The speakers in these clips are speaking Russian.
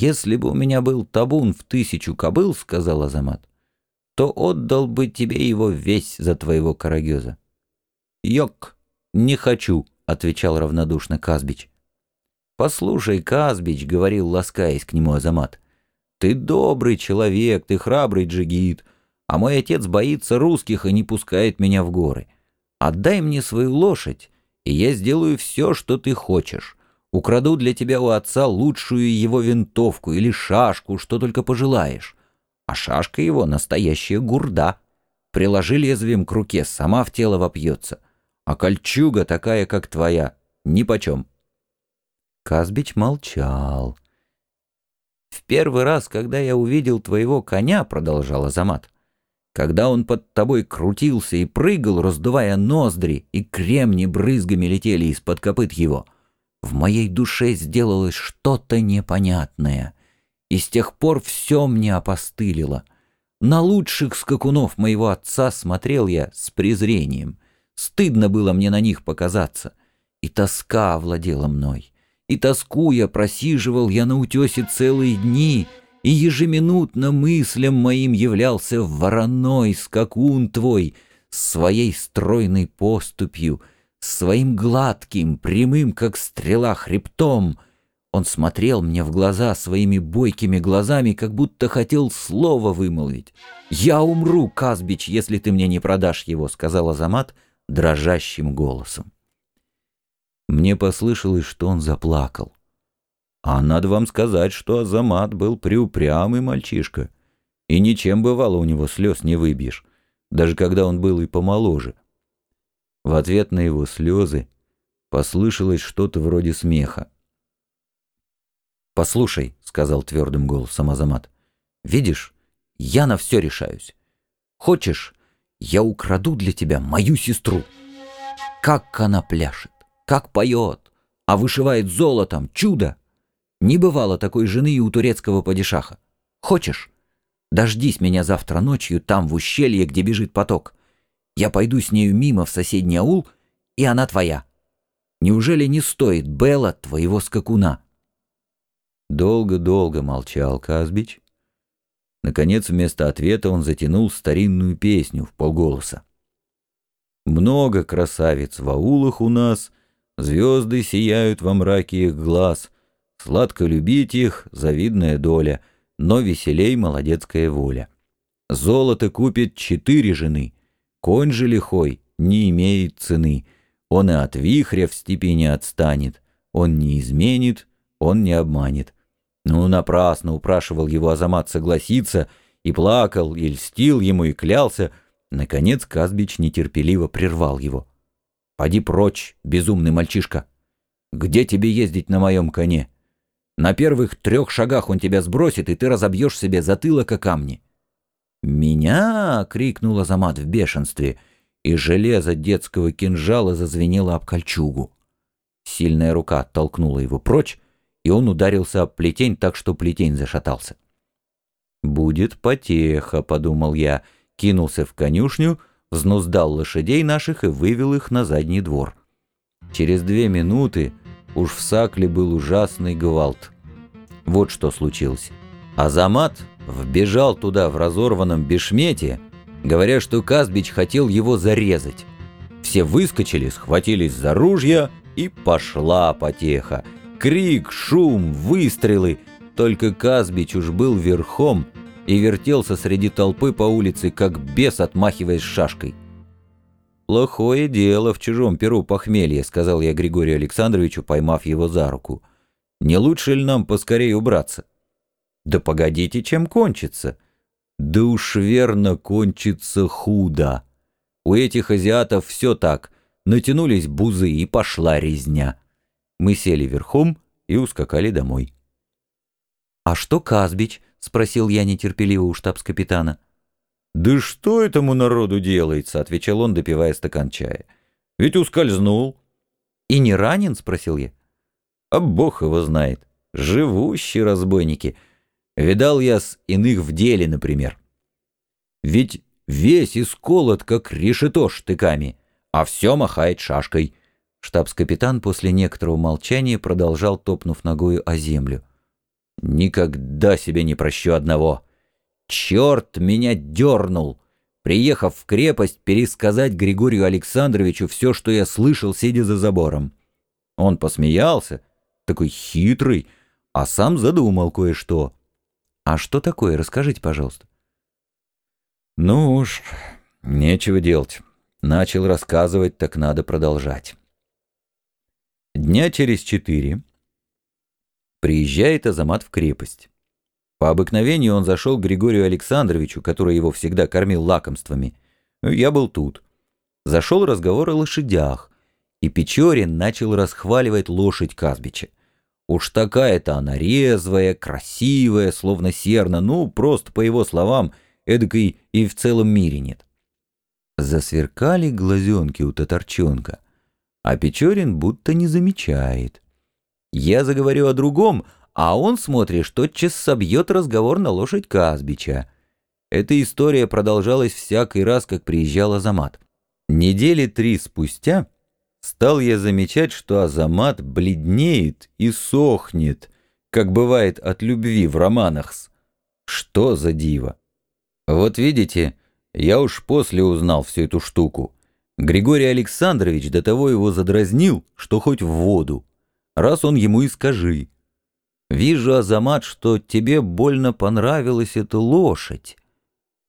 «Если бы у меня был табун в тысячу кобыл, — сказал Азамат, — то отдал бы тебе его весь за твоего карагеза». «Йок, не хочу», — отвечал равнодушно Казбич. «Послушай, Казбич», — говорил, ласкаясь к нему Азамат, — «ты добрый человек, ты храбрый джигит, а мой отец боится русских и не пускает меня в горы. Отдай мне свою лошадь, и я сделаю все, что ты хочешь. Украду для тебя у отца лучшую его винтовку или шашку, что только пожелаешь. А шашка его — настоящая гурда. Приложи лезвием к руке, сама в тело вопьется. А кольчуга такая, как твоя, нипочем. Казбич молчал. «В первый раз, когда я увидел твоего коня, — продолжал Азамат, — когда он под тобой крутился и прыгал, раздувая ноздри, и кремни брызгами летели из-под копыт его — в моей душе сделалось что-то непонятное, и с тех пор все мне опостылило. На лучших скакунов моего отца смотрел я с презрением. Стыдно было мне на них показаться, и тоска овладела мной. И тоскуя просиживал я на утесе целые дни, и ежеминутно мыслям моим являлся вороной скакун твой с своей стройной поступью — своим гладким, прямым, как стрела, хребтом. Он смотрел мне в глаза своими бойкими глазами, как будто хотел слово вымолвить. «Я умру, Казбич, если ты мне не продашь его», — сказал Азамат дрожащим голосом. Мне послышалось, что он заплакал. А надо вам сказать, что Азамат был приупрямый мальчишка, и ничем бывало у него слез не выбьешь, даже когда он был и помоложе. В ответ на его слезы послышалось что-то вроде смеха. «Послушай», — сказал твердым голосом Азамат, — «видишь, я на все решаюсь. Хочешь, я украду для тебя мою сестру. Как она пляшет, как поет, а вышивает золотом, чудо! Не бывало такой жены и у турецкого падишаха. Хочешь? Дождись меня завтра ночью там, в ущелье, где бежит поток. Я пойду с нею мимо в соседний аул, и она твоя. Неужели не стоит Белла твоего скакуна?» Долго-долго молчал Казбич. Наконец, вместо ответа он затянул старинную песню в полголоса. «Много красавиц в аулах у нас, звезды сияют во мраке их глаз, сладко любить их — завидная доля, но веселей молодецкая воля. Золото купит четыре жены — Конь же лихой не имеет цены. Он и от вихря в степи не отстанет. Он не изменит, он не обманет. Ну, напрасно упрашивал его Азамат согласиться, и плакал, и льстил ему, и клялся. Наконец Казбич нетерпеливо прервал его. «Поди прочь, безумный мальчишка! Где тебе ездить на моем коне? На первых трех шагах он тебя сбросит, и ты разобьешь себе затылок о камни. «Меня!» — крикнул Азамат в бешенстве, и железо детского кинжала зазвенело об кольчугу. Сильная рука оттолкнула его прочь, и он ударился об плетень так, что плетень зашатался. «Будет потеха», — подумал я, кинулся в конюшню, взнуздал лошадей наших и вывел их на задний двор. Через две минуты уж в Сакле был ужасный гвалт. Вот что случилось. Азамат вбежал туда в разорванном бешмете, говоря, что Казбич хотел его зарезать. Все выскочили, схватились за ружья, и пошла потеха. Крик, шум, выстрелы. Только Казбич уж был верхом и вертелся среди толпы по улице, как бес, отмахиваясь шашкой. «Плохое дело в чужом перу похмелье», — сказал я Григорию Александровичу, поймав его за руку. «Не лучше ли нам поскорее убраться?» Да погодите, чем кончится. Да уж верно кончится худо. У этих азиатов все так. Натянулись бузы и пошла резня. Мы сели верхом и ускакали домой. «А что Казбич?» — спросил я нетерпеливо у штабс-капитана. «Да что этому народу делается?» — отвечал он, допивая стакан чая. «Ведь ускользнул». «И не ранен?» — спросил я. «А бог его знает. Живущие разбойники». Видал я с иных в деле, например. Ведь весь исколот, как решето штыками, а все махает шашкой. Штабс-капитан после некоторого молчания продолжал, топнув ногою о землю. Никогда себе не прощу одного. Черт меня дернул, приехав в крепость, пересказать Григорию Александровичу все, что я слышал, сидя за забором. Он посмеялся, такой хитрый, а сам задумал кое-что. А что такое, расскажите, пожалуйста. Ну уж, нечего делать. Начал рассказывать, так надо продолжать. Дня через четыре приезжает Азамат в крепость. По обыкновению он зашел к Григорию Александровичу, который его всегда кормил лакомствами. Я был тут. Зашел разговор о лошадях, и Печорин начал расхваливать лошадь Казбича. Уж такая-то она резвая, красивая, словно серна, ну, просто, по его словам, эдакой и в целом мире нет. Засверкали глазенки у татарчонка, а Печорин будто не замечает. Я заговорю о другом, а он, смотришь, тотчас собьет разговор на лошадь Казбича. Эта история продолжалась всякий раз, как приезжал Азамат. Недели три спустя стал я замечать, что Азамат бледнеет и сохнет, как бывает от любви в романах. Что за диво! Вот видите, я уж после узнал всю эту штуку. Григорий Александрович до того его задразнил, что хоть в воду. Раз он ему и скажи. Вижу, Азамат, что тебе больно понравилась эта лошадь,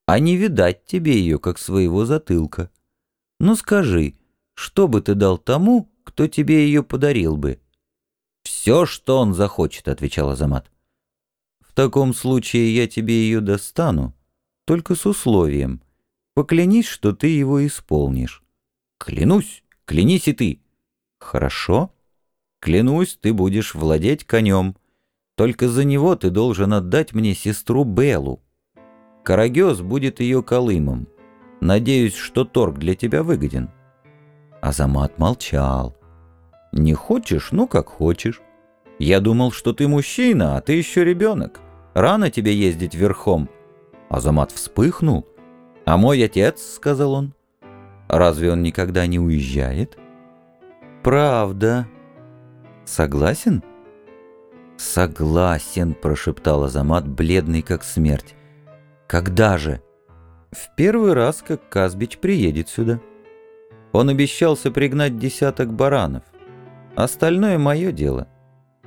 а не видать тебе ее, как своего затылка. Ну скажи, что бы ты дал тому, кто тебе ее подарил бы? Все, что он захочет, отвечал Азамат. В таком случае я тебе ее достану, только с условием. Поклянись, что ты его исполнишь. Клянусь, клянись и ты. Хорошо. Клянусь, ты будешь владеть конем. Только за него ты должен отдать мне сестру Беллу. Карагез будет ее колымом. Надеюсь, что торг для тебя выгоден. Азамат молчал. «Не хочешь? Ну, как хочешь. Я думал, что ты мужчина, а ты еще ребенок. Рано тебе ездить верхом». Азамат вспыхнул. «А мой отец», — сказал он, — «разве он никогда не уезжает?» «Правда. Согласен?» «Согласен», — прошептал Азамат, бледный как смерть. «Когда же?» «В первый раз, как Казбич приедет сюда». Он обещался пригнать десяток баранов. Остальное мое дело.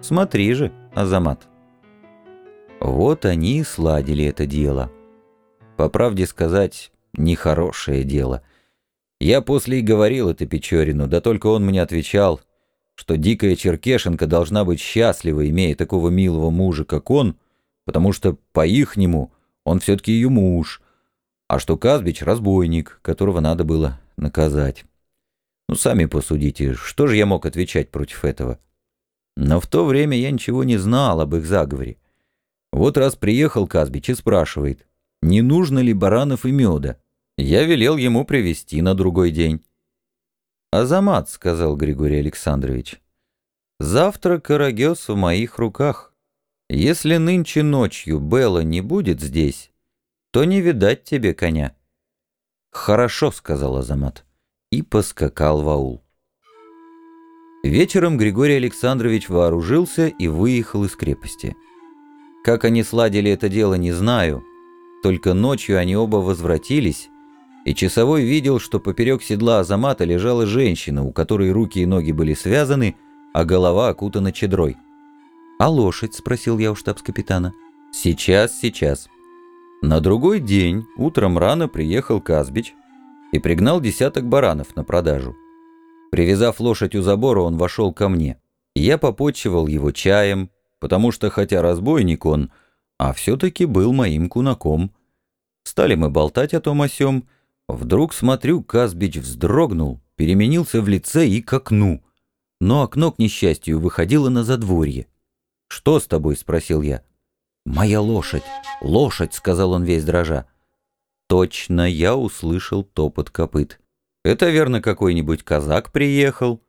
Смотри же, Азамат. Вот они и сладили это дело. По правде сказать, нехорошее дело. Я после и говорил это Печорину, да только он мне отвечал, что дикая черкешенка должна быть счастлива, имея такого милого мужа, как он, потому что, по-ихнему, он все-таки ее муж, а что Казбич — разбойник, которого надо было наказать. Ну, сами посудите, что же я мог отвечать против этого? Но в то время я ничего не знал об их заговоре. Вот раз приехал Казбич и спрашивает, не нужно ли баранов и меда. Я велел ему привезти на другой день. «Азамат», — сказал Григорий Александрович, — «завтра Карагес в моих руках. Если нынче ночью Белла не будет здесь, то не видать тебе коня». «Хорошо», — сказал Азамат и поскакал в аул. Вечером Григорий Александрович вооружился и выехал из крепости. Как они сладили это дело, не знаю. Только ночью они оба возвратились, и часовой видел, что поперек седла Азамата лежала женщина, у которой руки и ноги были связаны, а голова окутана чедрой. «А лошадь?» — спросил я у штабс-капитана. «Сейчас, сейчас». На другой день, утром рано приехал Казбич, и пригнал десяток баранов на продажу. Привязав лошадь у забора, он вошел ко мне. Я попотчевал его чаем, потому что, хотя разбойник он, а все-таки был моим кунаком. Стали мы болтать о том о сём. Вдруг, смотрю, Казбич вздрогнул, переменился в лице и к окну. Но окно, к несчастью, выходило на задворье. «Что с тобой?» — спросил я. «Моя лошадь! Лошадь!» — сказал он весь дрожа. Точно я услышал топот копыт. Это верно какой-нибудь казак приехал?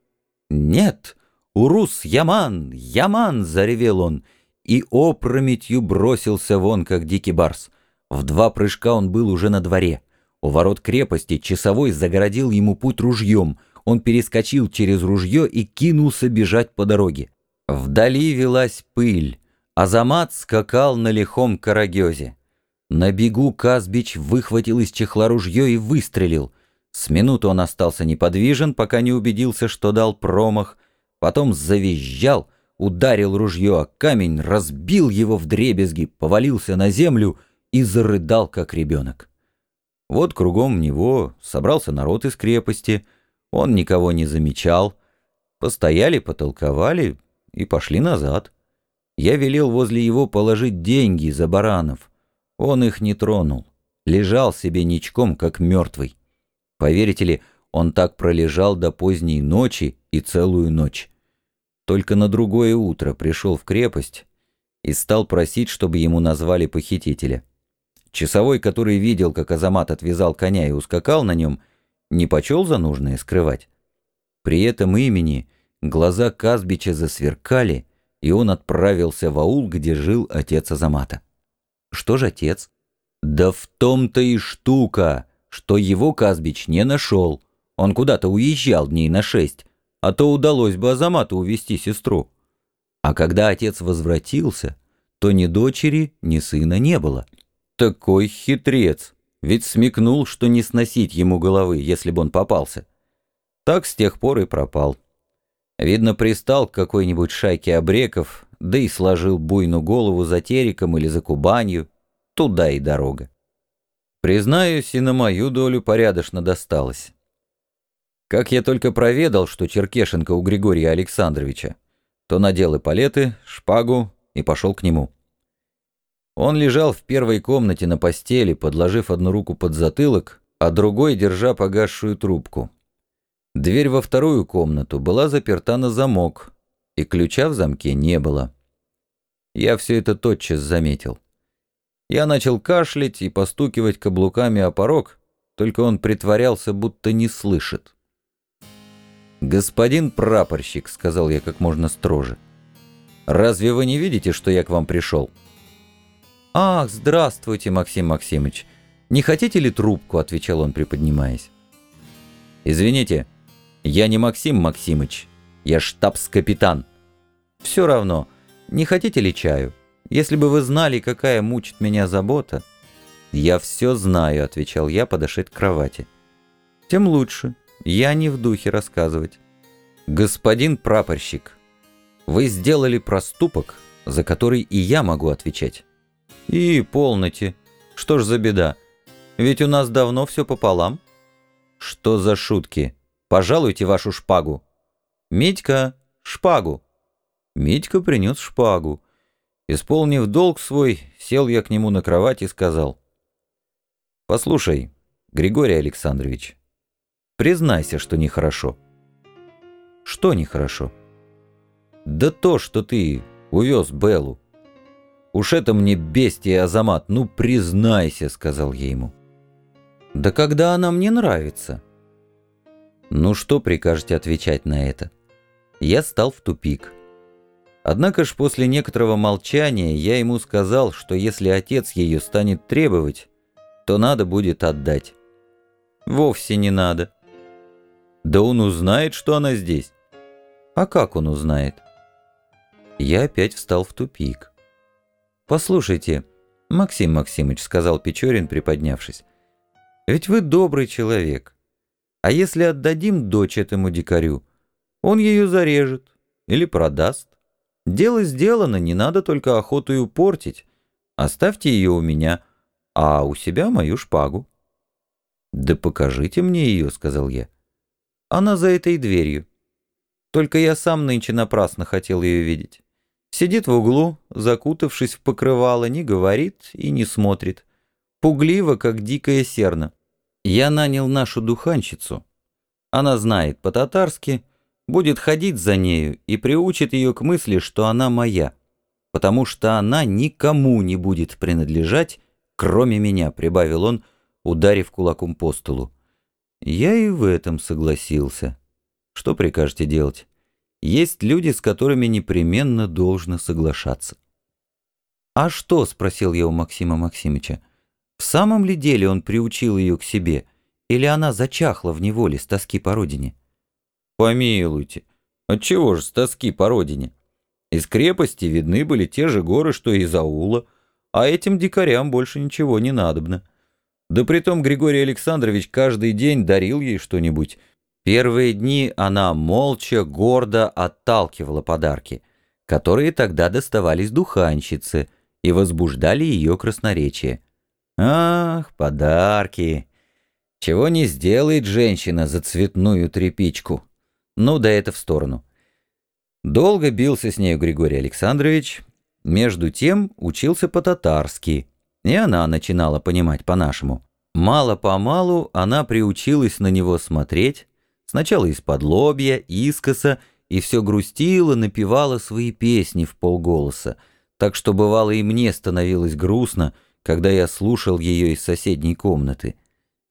Нет, урус Яман, Яман, заревел он, и опрометью бросился вон, как дикий барс. В два прыжка он был уже на дворе. У ворот крепости часовой загородил ему путь ружьем. Он перескочил через ружье и кинулся бежать по дороге. Вдали велась пыль, Азамат скакал на лихом карагезе. На бегу Казбич выхватил из чехла ружье и выстрелил. С минуту он остался неподвижен, пока не убедился, что дал промах. Потом завизжал, ударил ружье о камень, разбил его в дребезги, повалился на землю и зарыдал, как ребенок. Вот кругом него собрался народ из крепости, он никого не замечал. Постояли, потолковали и пошли назад. Я велел возле его положить деньги за баранов. Он их не тронул. Лежал себе ничком, как мертвый. Поверите ли, он так пролежал до поздней ночи и целую ночь. Только на другое утро пришел в крепость и стал просить, чтобы ему назвали похитителя. Часовой, который видел, как Азамат отвязал коня и ускакал на нем, не почел за нужное скрывать. При этом имени глаза Казбича засверкали, и он отправился в аул, где жил отец Азамата. Что же отец? Да в том-то и штука, что его Казбич не нашел. Он куда-то уезжал дней на шесть, а то удалось бы Азамату увести сестру. А когда отец возвратился, то ни дочери, ни сына не было. Такой хитрец, ведь смекнул, что не сносить ему головы, если бы он попался. Так с тех пор и пропал. Видно, пристал к какой-нибудь шайке обреков, да и сложил буйну голову за Териком или за Кубанью. Туда и дорога. Признаюсь, и на мою долю порядочно досталось. Как я только проведал, что Черкешенко у Григория Александровича, то надел эполеты, шпагу и пошел к нему. Он лежал в первой комнате на постели, подложив одну руку под затылок, а другой держа погасшую трубку. Дверь во вторую комнату была заперта на замок, и ключа в замке не было. Я все это тотчас заметил. Я начал кашлять и постукивать каблуками о порог, только он притворялся, будто не слышит. «Господин прапорщик», — сказал я как можно строже, — «разве вы не видите, что я к вам пришел?» «Ах, здравствуйте, Максим Максимыч! Не хотите ли трубку?» — отвечал он, приподнимаясь. «Извините, я не Максим Максимыч, я штабс-капитан. Все равно, не хотите ли чаю? Если бы вы знали, какая мучит меня забота...» «Я все знаю», — отвечал я, подошед к кровати. «Тем лучше. Я не в духе рассказывать. Господин прапорщик, вы сделали проступок, за который и я могу отвечать. И полноте. Что ж за беда? Ведь у нас давно все пополам. Что за шутки? Пожалуйте вашу шпагу. Митька, шпагу. Митька принес шпагу. Исполнив долг свой, сел я к нему на кровать и сказал. «Послушай, Григорий Александрович, признайся, что нехорошо». «Что нехорошо?» «Да то, что ты увез Беллу. Уж это мне бестия, Азамат, ну признайся», — сказал я ему. «Да когда она мне нравится?» Ну что прикажете отвечать на это? Я стал в тупик. Однако ж после некоторого молчания я ему сказал, что если отец ее станет требовать, то надо будет отдать. Вовсе не надо. Да он узнает, что она здесь. А как он узнает? Я опять встал в тупик. «Послушайте, Максим Максимыч», — сказал Печорин, приподнявшись, — «ведь вы добрый человек. А если отдадим дочь этому дикарю, он ее зарежет или продаст. Дело сделано, не надо только охоту портить. Оставьте ее у меня, а у себя мою шпагу. «Да покажите мне ее», — сказал я. «Она за этой дверью. Только я сам нынче напрасно хотел ее видеть. Сидит в углу, закутавшись в покрывало, не говорит и не смотрит. Пугливо, как дикая серна. Я нанял нашу духанщицу. Она знает по-татарски, будет ходить за нею и приучит ее к мысли, что она моя, потому что она никому не будет принадлежать, кроме меня», — прибавил он, ударив кулаком по столу. Я и в этом согласился. Что прикажете делать? Есть люди, с которыми непременно должно соглашаться. «А что?» — спросил я у Максима Максимыча. В самом ли деле он приучил ее к себе, или она зачахла в неволе с тоски по родине? Помилуйте, отчего же с тоски по родине? Из крепости видны были те же горы, что и из аула, а этим дикарям больше ничего не надобно. Да притом Григорий Александрович каждый день дарил ей что-нибудь. Первые дни она молча, гордо отталкивала подарки, которые тогда доставались духанщице и возбуждали ее красноречие. Ах, подарки! Чего не сделает женщина за цветную тряпичку? Ну да это в сторону. Долго бился с нею Григорий Александрович, между тем учился по-татарски, и она начинала понимать по-нашему. Мало-помалу она приучилась на него смотреть, сначала из-под лобья, искоса, и все грустила, напевала свои песни в полголоса, так что бывало и мне становилось грустно, когда я слушал ее из соседней комнаты.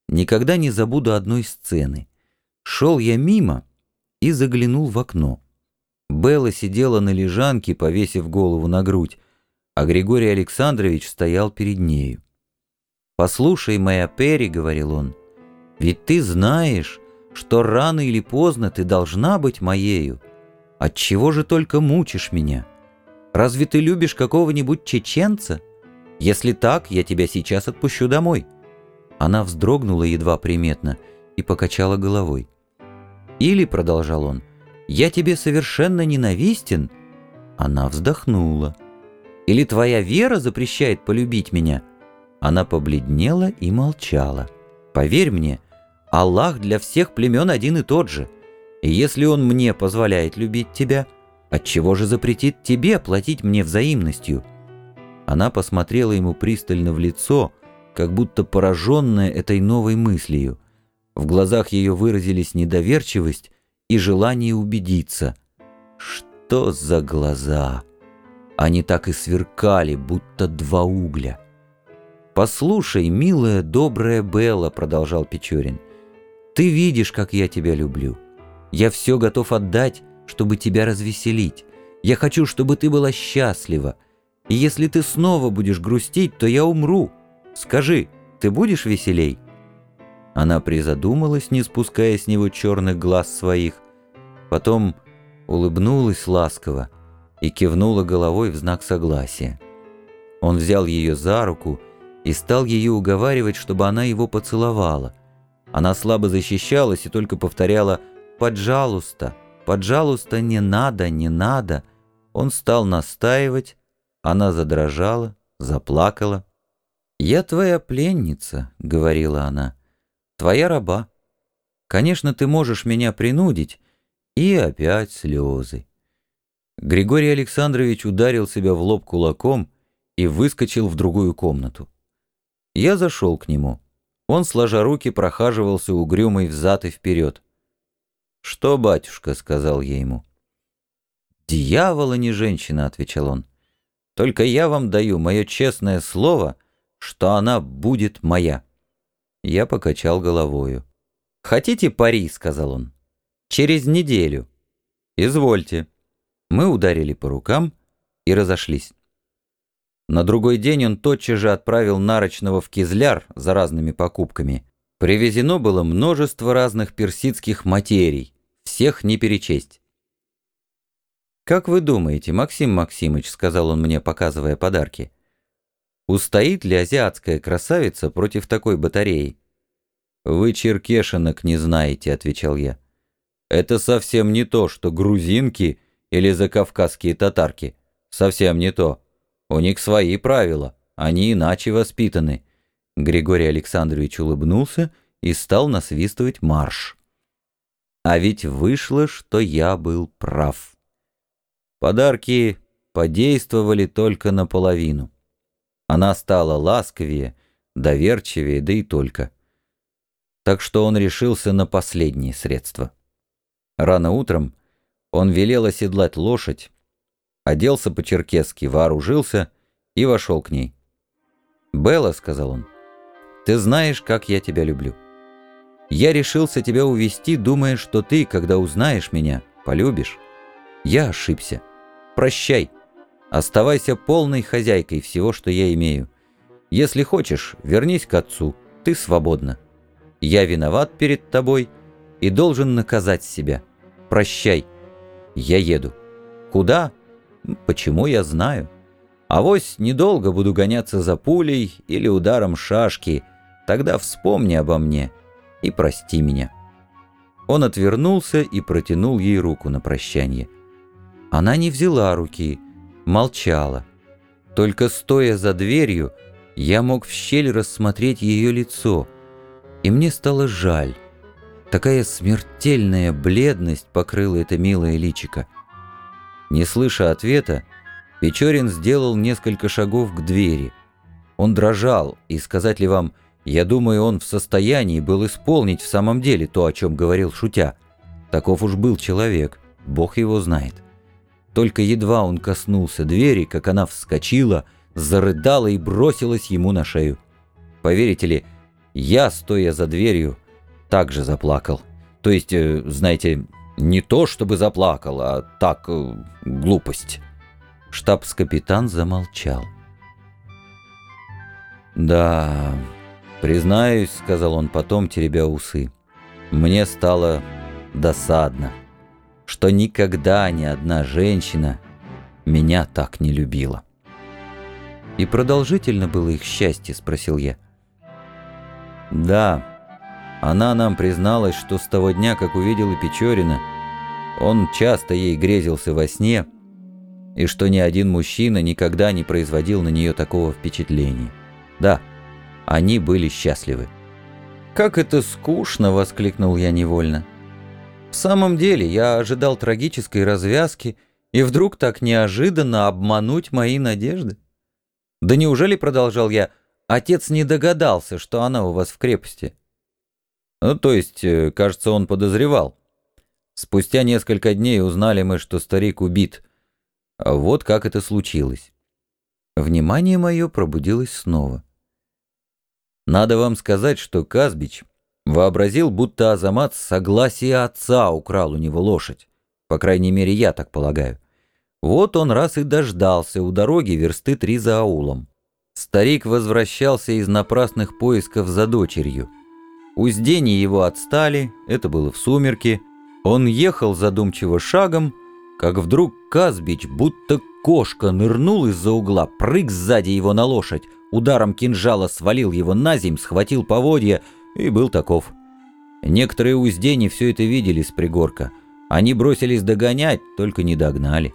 Никогда не забуду одной сцены. Шел я мимо и заглянул в окно. Белла сидела на лежанке, повесив голову на грудь, а Григорий Александрович стоял перед нею. «Послушай, моя Перри», — говорил он, — «ведь ты знаешь, что рано или поздно ты должна быть моею. Отчего же только мучишь меня? Разве ты любишь какого-нибудь чеченца? Если так, я тебя сейчас отпущу домой». Она вздрогнула едва приметно и покачала головой. «Или», — продолжал он, — я тебе совершенно ненавистен?» Она вздохнула. «Или твоя вера запрещает полюбить меня?» Она побледнела и молчала. «Поверь мне, Аллах для всех племен один и тот же. И если Он мне позволяет любить тебя, отчего же запретит тебе платить мне взаимностью?» Она посмотрела ему пристально в лицо, как будто пораженная этой новой мыслью. В глазах ее выразились недоверчивость и желание убедиться. Что за глаза? Они так и сверкали, будто два угля. «Послушай, милая, добрая Белла», — продолжал Печорин, — «ты видишь, как я тебя люблю. Я все готов отдать, чтобы тебя развеселить. Я хочу, чтобы ты была счастлива. И если ты снова будешь грустить, то я умру. Скажи, ты будешь веселей?» Она призадумалась, не спуская с него черных глаз своих, потом улыбнулась ласково и кивнула головой в знак согласия. Он взял ее за руку и стал ее уговаривать, чтобы она его поцеловала. Она слабо защищалась и только повторяла «Поджалуйста, поджалуйста, не надо, не надо». Он стал настаивать, она задрожала, заплакала. «Я твоя пленница», — говорила она твоя раба. Конечно, ты можешь меня принудить. И опять слезы. Григорий Александрович ударил себя в лоб кулаком и выскочил в другую комнату. Я зашел к нему. Он, сложа руки, прохаживался угрюмый взад и вперед. «Что, батюшка?» — сказал я ему. «Дьявола не женщина», — отвечал он. «Только я вам даю мое честное слово, что она будет моя». Я покачал головою. «Хотите пари?» — сказал он. «Через неделю». «Извольте». Мы ударили по рукам и разошлись. На другой день он тотчас же отправил Нарочного в Кизляр за разными покупками. Привезено было множество разных персидских материй, всех не перечесть. «Как вы думаете, Максим Максимыч, — сказал он мне, показывая подарки, — Устоит ли азиатская красавица против такой батареи? «Вы черкешинок не знаете», — отвечал я. «Это совсем не то, что грузинки или закавказские татарки. Совсем не то. У них свои правила, они иначе воспитаны». Григорий Александрович улыбнулся и стал насвистывать марш. А ведь вышло, что я был прав. Подарки подействовали только наполовину. Она стала ласковее, доверчивее, да и только. Так что он решился на последнее средство. Рано утром он велел оседлать лошадь, оделся по-черкесски, вооружился и вошел к ней. «Белла», — сказал он, — «ты знаешь, как я тебя люблю. Я решился тебя увести, думая, что ты, когда узнаешь меня, полюбишь. Я ошибся. Прощай». Оставайся полной хозяйкой всего, что я имею. Если хочешь, вернись к отцу, ты свободна. Я виноват перед тобой и должен наказать себя. Прощай. Я еду. Куда? Почему я знаю? Авось недолго буду гоняться за пулей или ударом шашки, тогда вспомни обо мне и прости меня». Он отвернулся и протянул ей руку на прощание. Она не взяла руки, молчала. Только стоя за дверью, я мог в щель рассмотреть ее лицо, и мне стало жаль. Такая смертельная бледность покрыла это милое личико. Не слыша ответа, Печорин сделал несколько шагов к двери. Он дрожал, и сказать ли вам, я думаю, он в состоянии был исполнить в самом деле то, о чем говорил шутя. Таков уж был человек, Бог его знает. Только едва он коснулся двери, как она вскочила, зарыдала и бросилась ему на шею. Поверите ли, я, стоя за дверью, также заплакал. То есть, э, знаете, не то чтобы заплакал, а так, э, глупость. Штабс-капитан замолчал. «Да, признаюсь», — сказал он потом, теребя усы, — «мне стало досадно, что никогда ни одна женщина меня так не любила». «И продолжительно было их счастье?» — спросил я. «Да». Она нам призналась, что с того дня, как увидела Печорина, он часто ей грезился во сне, и что ни один мужчина никогда не производил на нее такого впечатления. Да, они были счастливы. «Как это скучно!» — воскликнул я невольно. «В самом деле, я ожидал трагической развязки, и вдруг так неожиданно обмануть мои надежды. Да неужели, — продолжал я, — отец не догадался, что она у вас в крепости?» Ну, то есть, э, кажется, он подозревал. Спустя несколько дней узнали мы, что старик убит. А вот как это случилось. Внимание мое пробудилось снова. Надо вам сказать, что Казбич вообразил, будто Азамат с согласия отца украл у него лошадь. По крайней мере, я так полагаю. Вот он раз и дождался у дороги версты три за аулом. Старик возвращался из напрасных поисков за дочерью. Уздени его отстали, это было в сумерки. Он ехал задумчиво шагом, как вдруг Казбич, будто кошка, нырнул из-за угла, прыг сзади его на лошадь, ударом кинжала свалил его на земь, схватил поводья и был таков. Некоторые уздени все это видели с пригорка. Они бросились догонять, только не догнали.